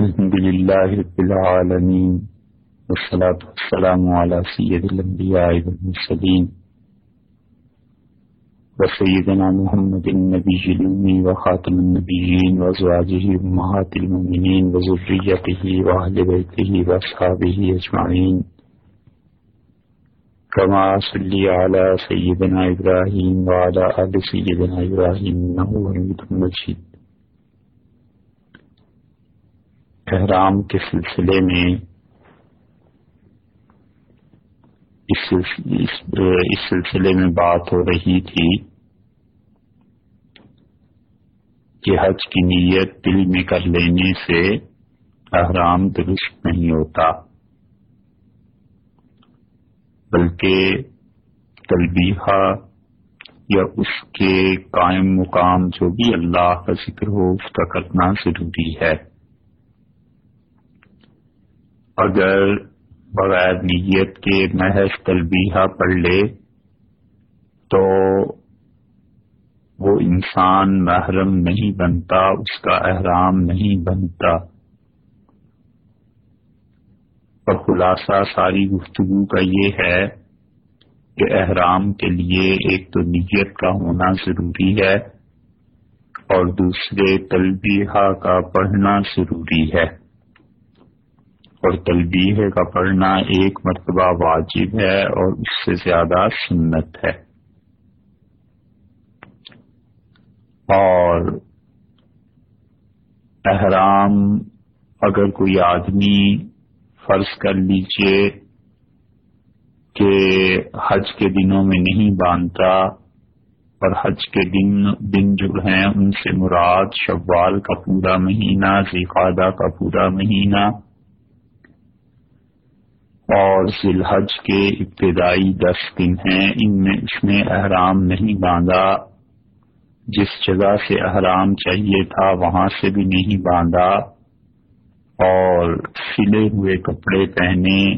الحمد لله رب العالمين والصلاة والسلام على سيد الأنبياء والمرسلين وسيدنا محمد النبي الأمي وخاتم النبيين وأزواجه أمهات المؤمنين وذريته وأهل بيته وأصحابه أجمعين كما صلي على سيدنا إبراهيم وعلى آل سيدنا إبراهيم إنه حميد مجيد احرام کے سلسلے میں اس سلسلے میں بات ہو رہی تھی کہ حج کی نیت دل میں کر لینے سے احرام درست نہیں ہوتا، بلکہ تلبیحہ یا اس کے قائم مقام جو بھی اللہ کا ذکر ہو، اس کا کرنا ضروری ہے۔ اگر بغیر نیت کے محض تلبیہ پڑھ لے، تو وہ انسان محرم نہیں بنتا، اس کا احرام نہیں بنتا۔ اور خلاصہ ساری گفتگو کا یہ ہے کہ احرام کے لیے ایک تو نیت کا ہونا ضروری ہے اور دوسرے تلبیہ کا پڑھنا ضروری ہے۔ اور تلبیہ کا پڑھنا ایک مرتبہ واجب ہے اور اس سے زیادہ سنت ہے۔ اور احرام اگر کوئی آدمی فرض کر لیجیے کہ حج کے دنوں میں نہیں باندھتا اور حج کے دن دن جو ہیں ان سے مراد شوال کا پورا مہینہ ذیقادہ کا پورا مہینہ اور ذی الحج کے ابتدائی دس دن ہیں۔ ان میں اس میں احرام نہیں باندھا۔ جس جگہ سے احرام چاہیے تھا، وہاں سے بھی نہیں باندھا۔ اور سلے ہوئے کپڑے پہنے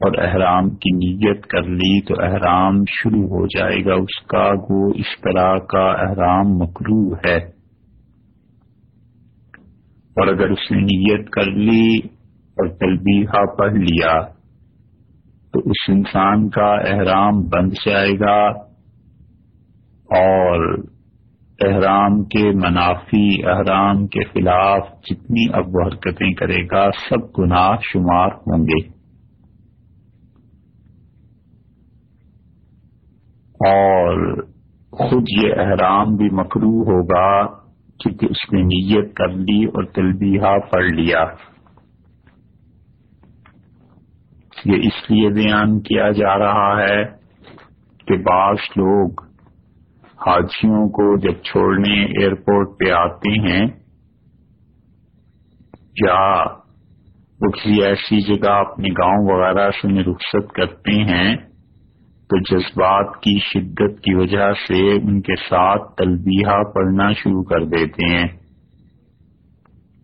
اور احرام کی نیت کر لی تو احرام شروع ہو جائے گا۔ اس کا گو اس طرح کا احرام مکرو ہے۔ اور اگر اس نے نیت کر لی اور تلبیحہ پڑھ لیا تو اس انسان کا احرام بند جائے گا اور احرام کے منافی، احرام کے خلاف جتنی اب وہ حرکتیں کرے گا، سب گناہ شمار ہوں گے۔ اور خود یہ احرام بھی مکرو ہوگا کیونکہ اس نے نیت کر لی اور تلبیہ پڑھ لیا۔ یہ اس لیے بیان کیا جا رہا ہے کہ بعض لوگ حاجیوں کو جب چھوڑنے ایئرپورٹ پہ آتے ہیں، یا وہ کسی ایسی جگہ اپنے گاؤں وغیرہ سے میں رخصت کرتے ہیں، تو جذبات کی شدت کی وجہ سے ان کے ساتھ تلبیہ پڑھنا شروع کر دیتے ہیں۔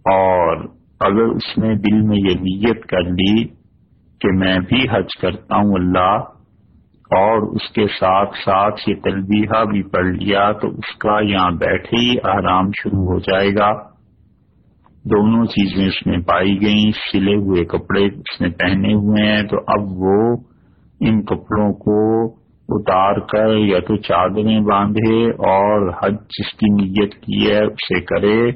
اور اگر اس نے دل میں یہ نیت کر لی کہ میں بھی حج کرتا ہوں، اللہ، اور اس کے ساتھ ساتھ یہ تلبیہ بھی پڑھ لیا تو اس کا یہاں بیٹھے ہی آرام شروع ہو جائے گا۔ دونوں چیزیں اس میں پائی گئیں، سلے ہوئے کپڑے اس نے پہنے ہوئے ہیں۔ تو اب وہ ان کپڑوں کو اتار کر یا تو چادریں باندھے اور حج جس کی نیت کی ہے اسے کرے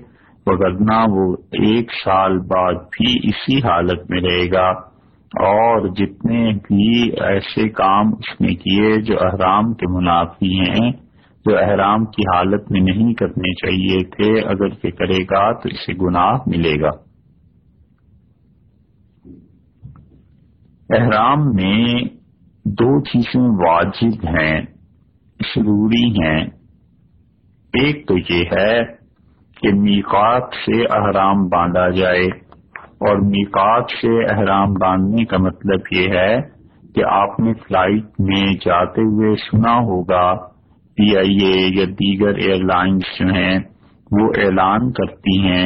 وغیرہ وہ ایک سال بعد بھی اسی حالت میں رہے گا۔ اور جتنے بھی ایسے کام اس نے کیے جو احرام کے منافی ہیں، جو احرام کی حالت میں نہیں کرنے چاہیے تھے اگر یہ کرے گا تو اسے گناہ ملے گا۔ احرام میں دو چیزیں واجب ہیں، ضروری ہیں۔ ایک تو یہ ہے کہ میقات سے احرام باندھا جائے۔ اور میقات سے احرام باندھنے کا مطلب یہ ہے کہ آپ نے فلائٹ میں جاتے ہوئے سنا ہوگا، پی آئی اے یا دیگر ایئر لائنس جو ہیں، وہ اعلان کرتی ہیں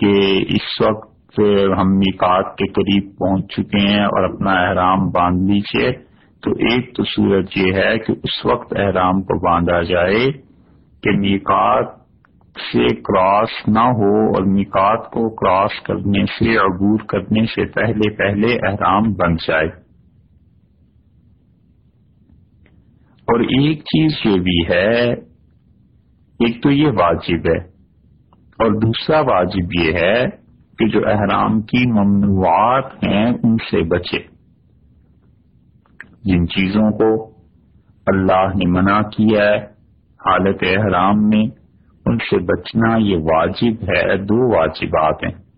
کہ اس وقت ہم میقات کے قریب پہنچ چکے ہیں اور اپنا احرام باندھ لیجیے تو ایک تو صورت یہ ہے کہ اس وقت احرام کو باندھا جائے کہ میقات سے کراس نہ ہو اور نکات کو کراس کرنے سے، عبور کرنے سے پہلے پہلے احرام بن جائے۔ اور ایک چیز جو بھی ہے، ایک تو یہ واجب ہے۔ اور دوسرا واجب یہ ہے کہ جو احرام کی ممنوعات ہیں، ان سے بچے۔ جن چیزوں کو اللہ نے منع کیا ہے، حالت احرام میں ان سے بچنا یہ واجب ہے، دو واجبات ہیں۔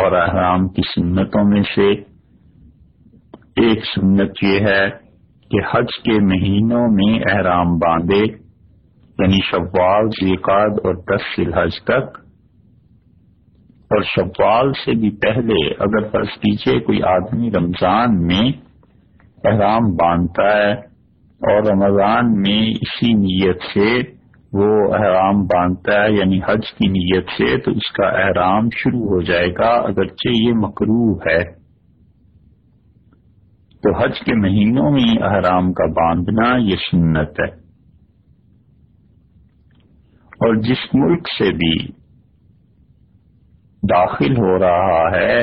اور احرام کی سنتوں میں سے ایک سنت یہ ہے کہ حج کے مہینوں میں احرام باندھے یعنی شوال ذیقاد اور دس الحج تک۔ اور شوال سے بھی پہلے اگر فرض کیجیے کوئی آدمی رمضان میں احرام باندھتا ہے اور رمضان میں اسی نیت سے وہ احرام باندھتا ہے یعنی حج کی نیت سے، تو اس کا احرام شروع ہو جائے گا اگرچہ یہ مکرو ہے۔ تو حج کے مہینوں میں احرام کا باندھنا یہ سنت ہے۔ اور جس ملک سے بھی داخل ہو رہا ہے،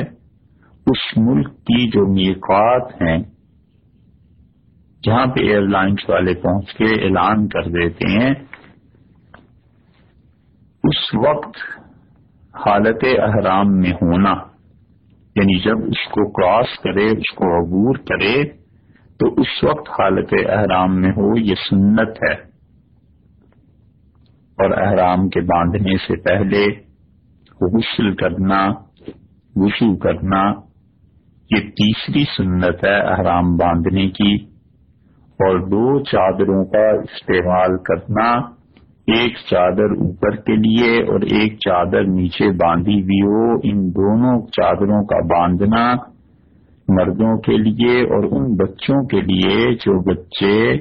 اس ملک کی جو میقات ہیں، جہاں پہ ایئر لائنس والے پہنچ کے اعلان کر دیتے ہیں اس وقت حالت احرام میں ہونا یعنی جب اس کو کراس کرے، اس کو عبور کرے، تو اس وقت حالت احرام میں ہو، یہ سنت ہے۔ اور احرام کے باندھنے سے پہلے غسل کرنا وشو کرنا، یہ تیسری سنت ہے احرام باندھنے کی۔ اور دو چادروں کا استعمال کرنا ایک چادر اوپر کے لیے اور ایک چادر نیچے باندھی ہوئی ہو، ان دونوں چادروں کا باندھنا مردوں کے لیے اور ان بچوں کے لیے جو بچے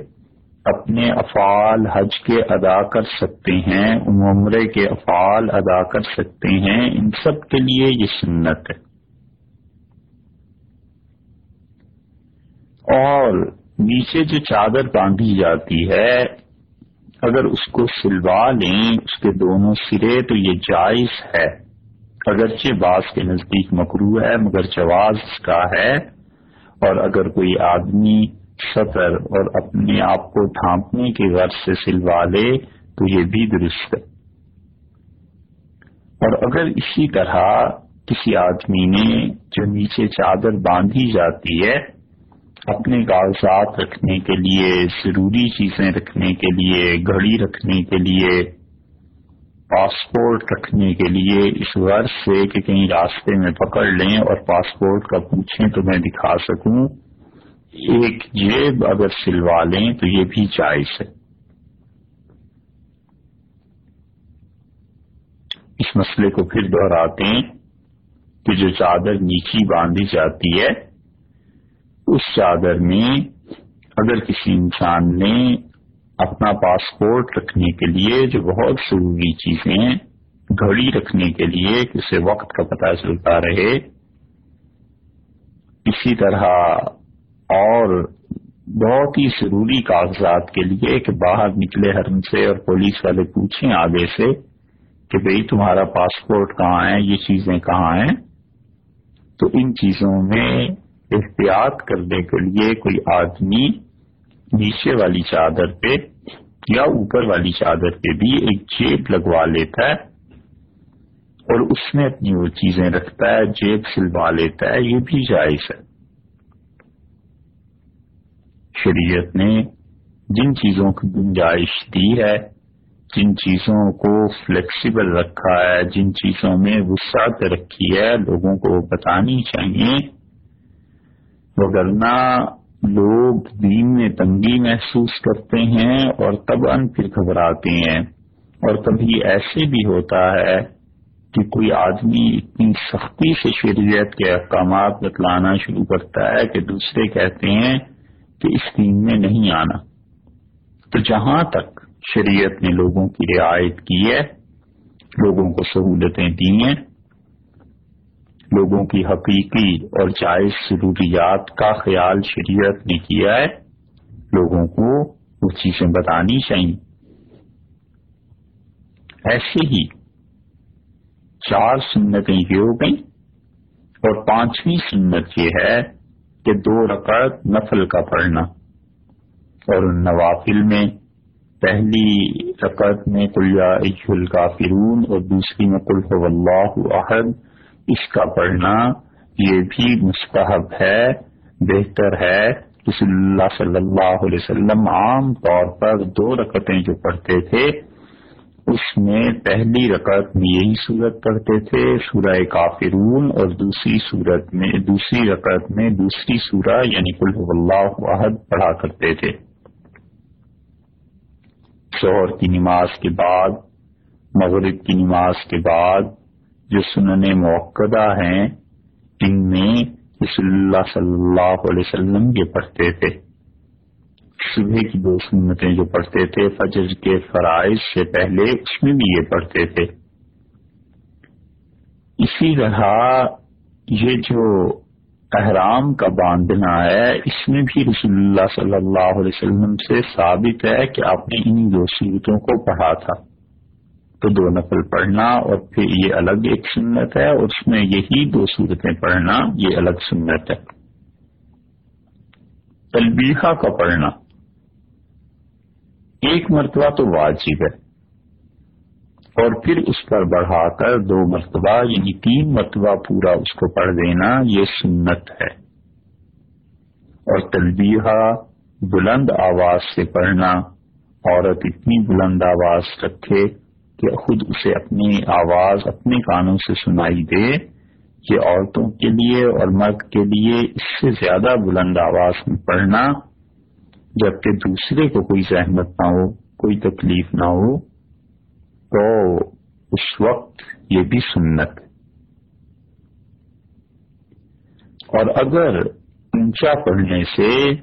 اپنے افعال حج کے ادا کر سکتے ہیں عمرے کے افعال ادا کر سکتے ہیں، ان سب کے لیے یہ سنت ہے۔ اور نیچے جو چادر باندھی جاتی ہے اگر اس کو سلوا لیں اس کے دونوں سرے تو یہ جائز ہے۔ اگرچہ بعض کے نزدیک مکرو ہے، مگر جواز اس کا ہے۔ اور اگر کوئی آدمی سطر اور اپنے آپ کو ڈھانپنے کے غرض سے سلوا لے تو یہ بھی درست ہے۔ اور اگر اسی طرح کسی آدمی نے جو نیچے چادر باندھی جاتی ہے اپنے کاغذات رکھنے کے لیے، ضروری چیزیں رکھنے کے لیے، گھڑی رکھنے کے لیے، پاسپورٹ رکھنے کے لیے اس غرض سے کہ کہیں راستے میں پکڑ لیں اور پاسپورٹ کا پوچھیں تو میں دکھا سکوں۔ ایک جیب اگر سلوا لیں تو یہ بھی جائز ہے۔ اس مسئلے کو پھر دہراتے ہیں کہ جو چادر نیچی باندھی جاتی ہے اس چادر میں اگر کسی انسان نے اپنا پاسپورٹ رکھنے کے لیے جو بہت ضروری چیزیں گھڑی رکھنے کے لیے کسی وقت کا پتہ چلتا رہے، اسی طرح اور بہت ہی ضروری کاغذات کے لیے کہ باہر نکلے حرم سے اور پولیس والے پوچھیں آگے سے کہ بھئی تمہارا پاسپورٹ کہاں ہے، یہ چیزیں کہاں ہیں؟ تو ان چیزوں میں احتیاط کرنے کے لیے کوئی آدمی نیچے والی چادر پہ یا اوپر والی چادر پہ بھی ایک جیب لگوا لیتا ہے اور اس میں اپنی وہ چیزیں رکھتا ہے، جیب سلوا لیتا ہے، یہ بھی جائز ہے۔ شریعت نے جن چیزوں کی گنجائش دی ہے، جن چیزوں کو فلیکسیبل رکھا ہے، جن چیزوں میں وسعت رکھی ہے، لوگوں کو بتانی چاہیے۔ وگرنہ لوگ دین میں تنگی محسوس کرتے ہیں اور تب ان پھر گھبراتے ہیں۔ اور کبھی ایسے بھی ہوتا ہے کہ کوئی آدمی اتنی سختی سے شریعت کے احکامات بتلانا شروع کرتا ہے کہ دوسرے کہتے ہیں کہ اس دین میں نہیں آنا۔ تو جہاں تک شریعت نے لوگوں کی رعایت کی ہے، لوگوں کو سہولتیں دی ہیں لوگوں کی حقیقی اور جائز ضروریات کا خیال شریعت نے کیا ہے۔ لوگوں کو وہ چیزیں بتانی چاہیے۔ ایسے ہی چار سنتیں یہ ہو گئیں اور پانچویں سنت یہ ہے کہ دو رکعت نفل کا پڑھنا۔ اور نوافل میں پہلی رکعت میں کلیا کا فرون اور دوسری میں کل اللہ احد۔ اس کا پڑھنا یہ بھی مستحب ہے، بہتر ہے۔ رسول اللہ صلی اللہ علیہ وسلم عام طور پر دو رکعتیں جو پڑھتے تھے، اس میں پہلی رکعت میں یہی صورت پڑھتے تھے، سورہ کافرون، اور دوسری صورت میں، دوسری رکعت میں دوسری سورہ یعنی کل اللہ واحد پڑھا کرتے تھے۔ شوہر کی نماز کے بعد، مغرب کی نماز کے بعد جو سنن موقع ہیں ان میں رسول اللہ صلی اللہ علیہ وسلم یہ پڑھتے تھے۔ صبح کی دو سنتیں جو پڑھتے تھے، فجر کے فرائض سے پہلے اس میں بھی یہ پڑھتے تھے۔ اسی طرح یہ جو احرام کا باندھنا ہے، اس میں بھی رسول اللہ صلی اللہ علیہ وسلم سے ثابت ہے کہ آپ نے ان دو صورتوں کو پڑھا تھا۔ تو دو نفل پڑھنا اور پھر یہ الگ ایک سنت ہے اور اس میں یہی دو صورتیں پڑھنا، یہ الگ سنت ہے۔ تلبیحہ کا پڑھنا۔ ایک مرتبہ تو واجب ہے اور پھر اس پر بڑھا کر دو مرتبہ یعنی تین مرتبہ پورا اس کو پڑھ دینا، یہ سنت ہے۔ اور تلبیہ بلند آواز سے پڑھنا، عورت اتنی بلند آواز رکھے کہ خود اسے اپنی آواز، اپنے کانوں سے سنائی دے یہ عورتوں کے لیے اور مرد کے لیے اس سے زیادہ بلند آواز میں پڑھنا، جبکہ دوسرے کو کوئی زحمت نہ ہو، کوئی تکلیف نہ ہو، تو اس وقت یہ بھی سنت۔ اور اگر اونچا پڑھنے سے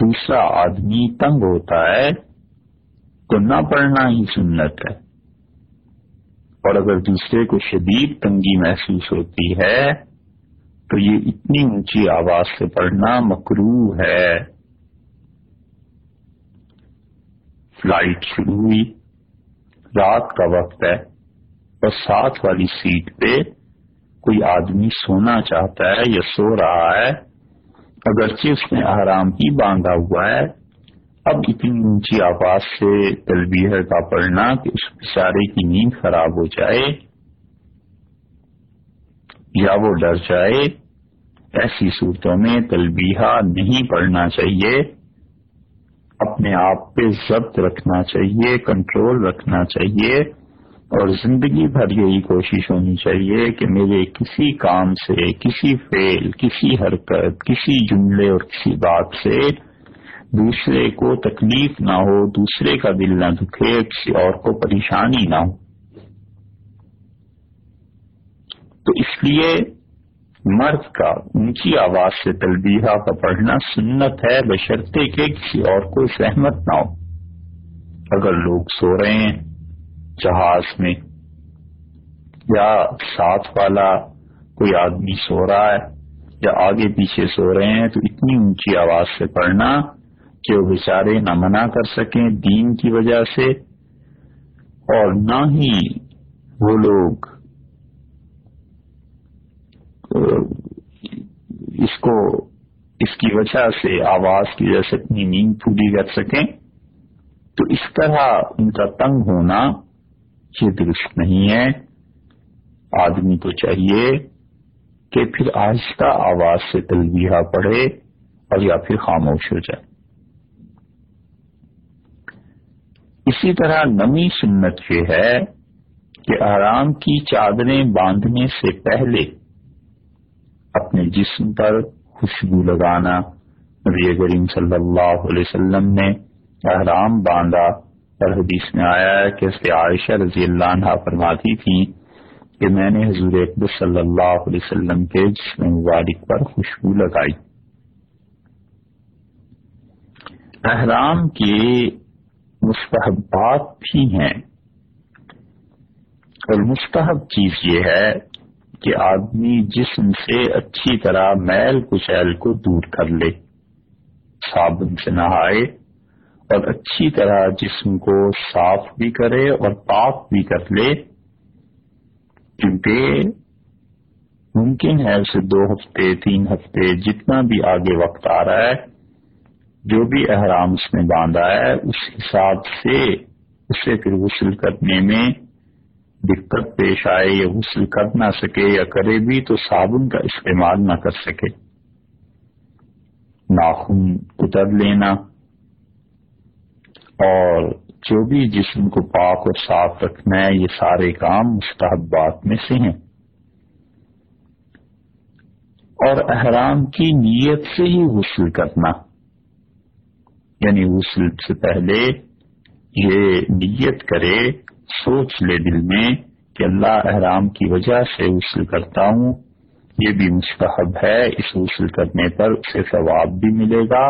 دوسرا آدمی تنگ ہوتا ہے تو نہ پڑھنا ہی سنت ہے۔ اور اگر دوسرے کو شدید تنگی محسوس ہوتی ہے، تو یہ اتنی اونچی آواز سے پڑھنا مکرو ہے۔ فلائٹ شروع ہوئی۔ رات کا وقت ہے۔ اور ساتھ والی سیٹ پہ کوئی آدمی سونا چاہتا ہے یا سو رہا ہے، اگرچہ اس نے آرام ہی باندھا ہوا ہے۔ اب اتنی اونچی آواز سے تلبیہ کا پڑھنا کہ اس بیچارے کی نیند خراب ہو جائے یا وہ ڈر جائے۔ ایسی صورتوں میں تلبیہ نہیں پڑھنا چاہیے۔ اپنے آپ پہ ضبط رکھنا چاہیے، کنٹرول رکھنا چاہیے اور زندگی بھر یہی کوشش ہونی چاہیے کہ میرے کسی کام سے، کسی فیل کسی حرکت، کسی جملے اور کسی بات سے دوسرے کو تکلیف نہ ہو، دوسرے کا دل نہ دکھے، کسی اور کو پریشانی نہ ہو۔ تو اس لیے مرد کا اونچی آواز سے تلبیہ کا پڑھنا سنت ہے، بشرطے کے کسی اور کو سہمت نہ ہو۔ اگر لوگ سو رہے ہیں جہاز میں، یا ساتھ والا کوئی آدمی سو رہا ہے، یا آگے پیچھے سو رہے ہیں، تو اتنی اونچی آواز سے پڑھنا کہ وہ بیچارے نہ منع کر سکیں دین کی وجہ سے اور نہ ہی وہ لوگ اس کو اس کی وجہ سے آواز کی وجہ سے اپنی نیند پوری کر سکیں، تو اس طرح ان کا تنگ ہونا یہ درست نہیں ہے۔ آدمی کو چاہیے کہ پھر آہستہ آواز سے تلبیہ پڑھے اور یا پھر خاموش ہو جائے۔ اسی طرح نمی سنت یہ ہے کہ آرام کی چادریں باندھنے سے پہلے اپنے جسم پر خوشبو لگانا، نبی کریم صلی اللہ علیہ وسلم نے احرام باندھا اور حدیث میں آیا ہے کہ اس عائشہ رضی اللہ عنہ فرماتی تھی کہ میں نے حضور اقبال صلی اللہ علیہ وسلم کے جسم مبارک پر خوشبو لگائی۔ احرام کے مستحبات بھی ہیں۔ اور مستحب چیز یہ ہے کہ آدمی جسم سے اچھی طرح میل کچیل کو دور کر لے، صابن سے نہائے، اور اچھی طرح جسم کو صاف بھی کرے اور پاک بھی کر لے۔ کیونکہ ممکن ہے اسے دو ہفتے، تین ہفتے جتنا بھی آگے وقت آ رہا ہے جو بھی احرام اس نے باندھا ہے، اس حساب سے اسے پھر غسل کرنے میں دقت پیش آئے، یا غسل کر نہ سکے یا کرے بھی تو صابن کا استعمال نہ کر سکے۔ ناخن اتر لینا۔ اور جو بھی جسم کو پاک اور صاف رکھنا ہے، یہ سارے کام مستحبات میں سے ہیں۔ اور احرام کی نیت سے ہی غسل کرنا۔ یعنی غسل سے پہلے یہ نیت کرے، سوچ لے دل میں کہ اللہ احرام کی وجہ سے غسل کرتا ہوں۔ یہ بھی مستحب ہے، اس غسل کرنے پر اسے ثواب بھی ملے گا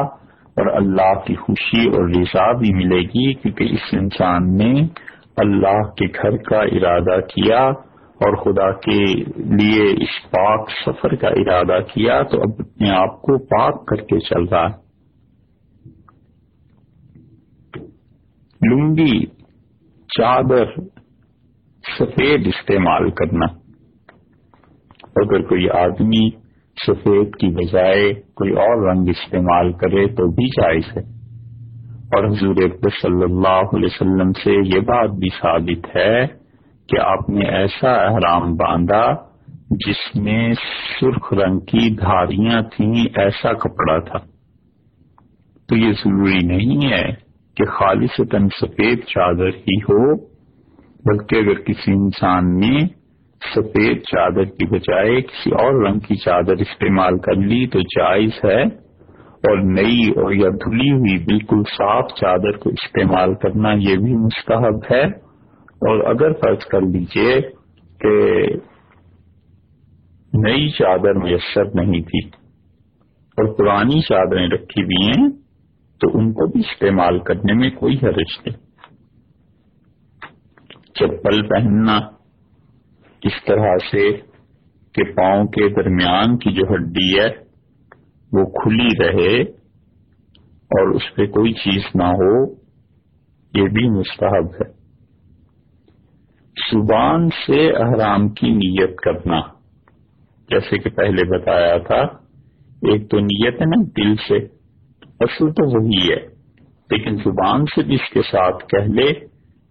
اور اللہ کی خوشی اور رضا بھی ملے گی، کیونکہ اس انسان نے اللہ کے گھر کا ارادہ کیا اور خدا کے لیے اس پاک سفر کا ارادہ کیا، تو اب اپنے آپ کو پاک کر کے چل رہا ہے۔ لنگی، چادر سفید استعمال کرنا۔ اگر کوئی آدمی سفید کی بجائے کوئی اور رنگ استعمال کرے تو بھی جائز ہے۔ اور حضور صلی اللہ علیہ وسلم سے یہ بات بھی ثابت ہے کہ آپ نے ایسا احرام باندھا جس میں سرخ رنگ کی دھاریاں تھیں، ایسا کپڑا تھا۔ تو یہ ضروری نہیں ہے کہ خالص تن سفید چادر ہی ہو، بلکہ اگر کسی انسان نے سفید چادر کی بجائے کسی اور رنگ کی چادر استعمال کر لی تو جائز ہے، اور نئی اور یا دھلی ہوئی بالکل صاف چادر کو استعمال کرنا یہ بھی مستحب ہے۔ اور اگر فرض کر لیجیے کہ نئی چادر میسر نہیں تھی اور پرانی چادریں رکھی ہوئی ہیں تو ان کو بھی استعمال کرنے میں کوئی حرج نہیں۔ چپل پہننا، اس طرح سے کہ پاؤں کے درمیان کی جو ہڈی ہے، وہ کھلی رہے اور اس پہ کوئی چیز نہ ہو، یہ بھی مستحب ہے۔ زبان سے احرام کی نیت کرنا، جیسے کہ پہلے بتایا تھا، ایک تو نیت ہے نا دل سے۔ اصل تو وہی ہے، لیکن زبان سے بھی اس کے ساتھ کہہ لے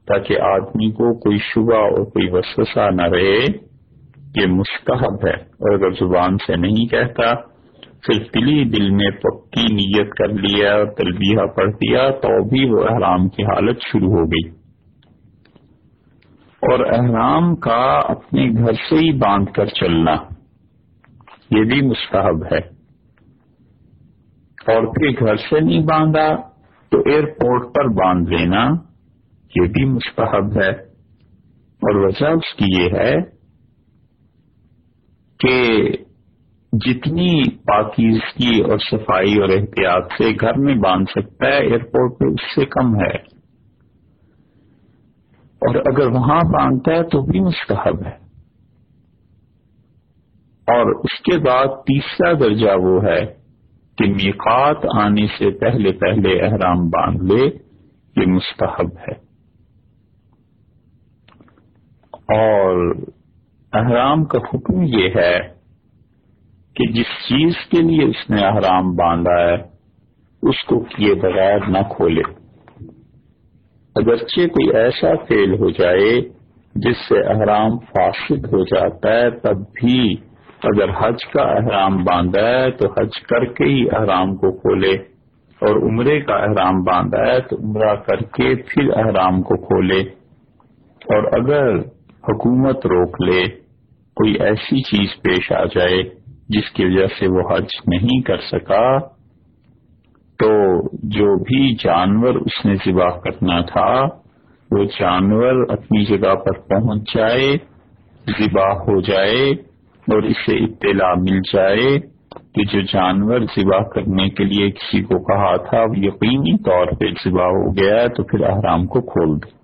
تاکہ آدمی کو کوئی شبہ اور کوئی وسوسہ نہ رہے، یہ مستحب ہے۔ اور اگر زبان سے نہیں کہتا، صرف دلی دل میں پکی نیت کر لیا، تلبیہ پڑھ دیا، تو بھی وہ احرام کی حالت شروع ہو گئی۔ اور احرام کا اپنے گھر سے ہی باندھ کر چلنا، یہ بھی مستحب ہے۔ اور پھر گھر سے نہیں باندھا تو ایئرپورٹ پر باندھ لینا، یہ بھی مستحب ہے۔ اور وجہ اس کی یہ ہے کہ جتنی پاکیزگی اور صفائی اور احتیاط سے گھر میں باندھ سکتا ہے، ایئرپورٹ پہ اس سے کم ہے۔ اور اگر وہاں باندھتا ہے تو بھی مستحب ہے۔ اور اس کے بعد تیسرا درجہ وہ ہے کہ میقات آنے سے پہلے پہلے احرام باندھ لے، یہ مستحب ہے۔ اور احرام کا حکم یہ ہے کہ جس چیز کے لیے اس نے احرام باندھا ہے، اس کو کیے بغیر نہ کھولے۔ اگرچہ کوئی ایسا فیل ہو جائے جس سے احرام فاسد ہو جاتا ہے، تب بھی اگر حج کا احرام باندھا ہے تو حج کر کے ہی احرام کو کھولے، اور عمرے کا احرام باندھا ہے تو عمرہ کر کے پھر احرام کو کھولے۔ اور اگر حکومت روک لے، کوئی ایسی چیز پیش آ جائے جس کی وجہ سے وہ حج نہیں کر سکا، تو جو بھی جانور اس نے ذبح کرنا تھا، وہ جانور اپنی جگہ پر پہنچ جائے، ذبح ہو جائے اور اسے اطلاع مل جائے کہ جو جانور ذبح کرنے کے لیے کسی کو کہا تھا، وہ یقینی طور پہ ذبح ہو گیا ہے، تو پھر احرام کو کھول دے